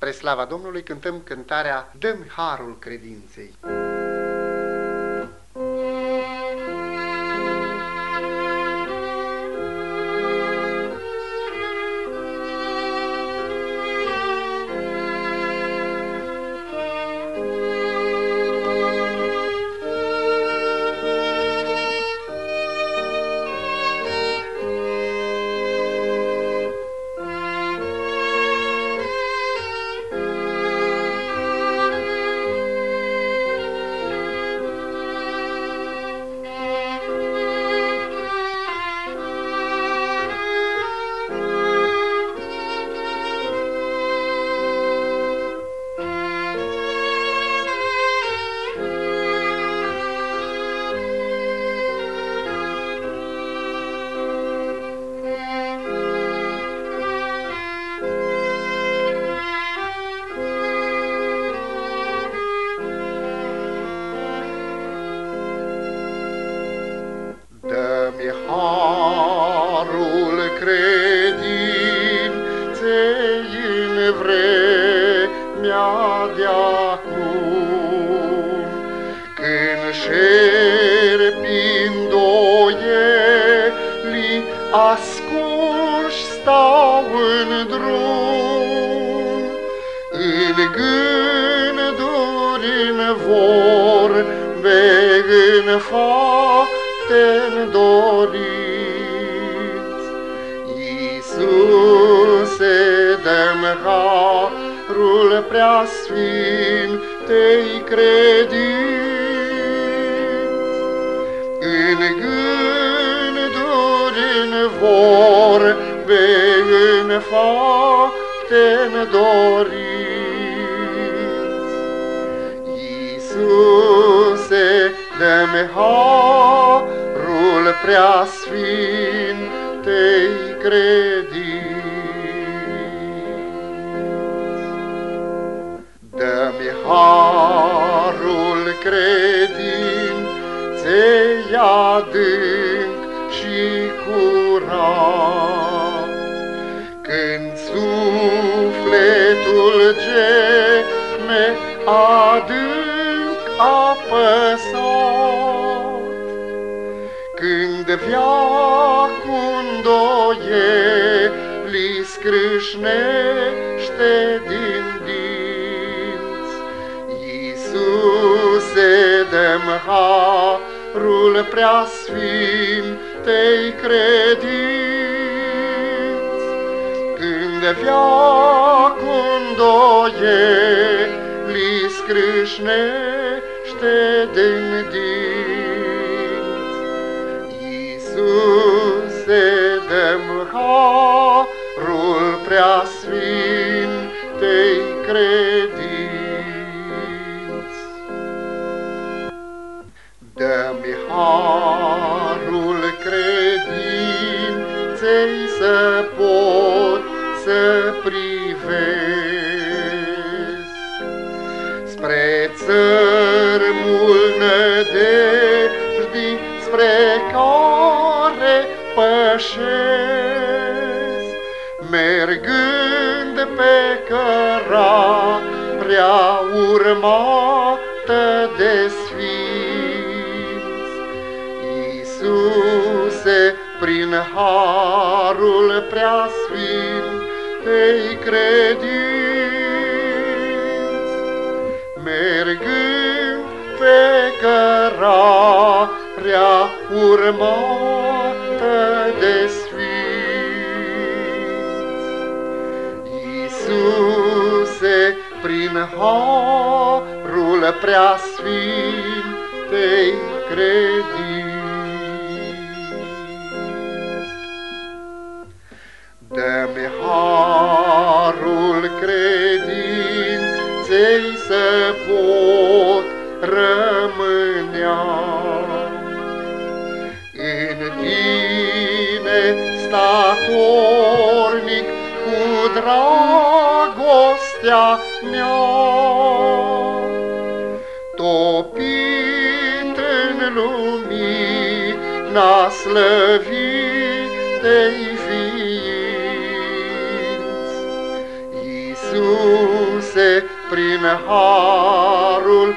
Spre slava Domnului cântăm cântarea Dăm harul credinței. Credinței în vremea de-acum, Când șerpii îndoielii ascunși stau în drum, În gânduri, în vorbe, în fapte-n doriți. Iisuse, dă-mi harul preasfintei credinți. În gânduri, în vorbe, în fapte-n doriți. Iisuse, dă-mi harul preasfintei credinți. Sufletul geme adânc apăsat, Când veacul îndoielii scrâșnește din dinți, Iisuse, dă-mi harul preasfintei credinți, Când veacul îndoielii scrâșnește din dinți. Iisuse, dă-mi harul preasfintei credinți. Dă-mi harul credinței să spre țărmul nădejdii spre care pășesc, mergând pe cărarea urmată de sfinți. Iisuse, prin harul preasfintei credinți, mergând pe cărarea urmată de sfinți. Iisuse, prin harul preasfintei credinți. Rămânea. În tine statornic cu dragostea mea, topit în lumina slăvitei ființi. Iisus Iisuse, prin harul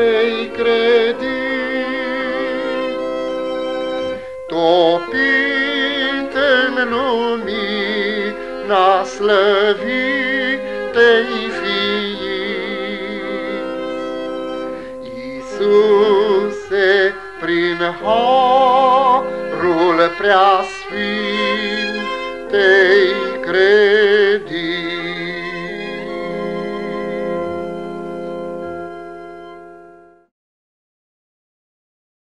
preasfintei credin, topit în lumina slăvitei fiind. Iisuse, prin harul preasfintei credin,